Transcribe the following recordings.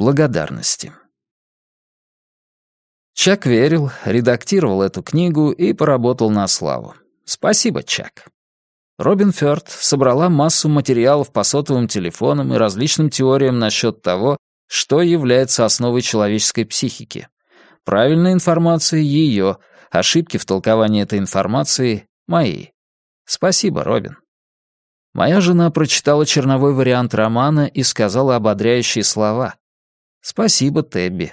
Благодарности. Чак верил, редактировал эту книгу и поработал на славу. Спасибо, Чак. Робин Фёрд собрала массу материалов по сотовым телефонам и различным теориям насчет того, что является основой человеческой психики. Правильная информация — ее, ошибки в толковании этой информации — мои. Спасибо, Робин. Моя жена прочитала черновой вариант романа и сказала ободряющие слова. Спасибо, Тебби.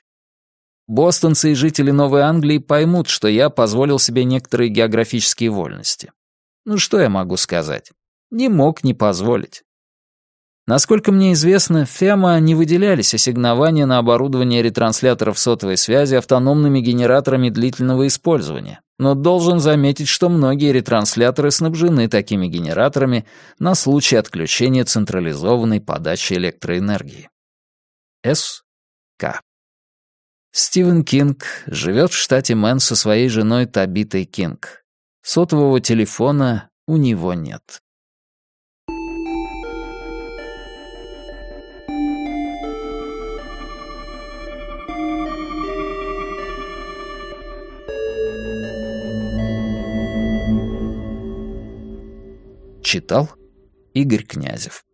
Бостонцы и жители Новой Англии поймут, что я позволил себе некоторые географические вольности. Ну что я могу сказать? Не мог не позволить. Насколько мне известно, ФЕМА не выделялись ассигнования на оборудование ретрансляторов сотовой связи автономными генераторами длительного использования, но должен заметить, что многие ретрансляторы снабжены такими генераторами на случай отключения централизованной подачи электроэнергии. С. К. Стивен Кинг живет в штате Мэн со своей женой Табитой Кинг. Сотового телефона у него нет. Читал Игорь Князев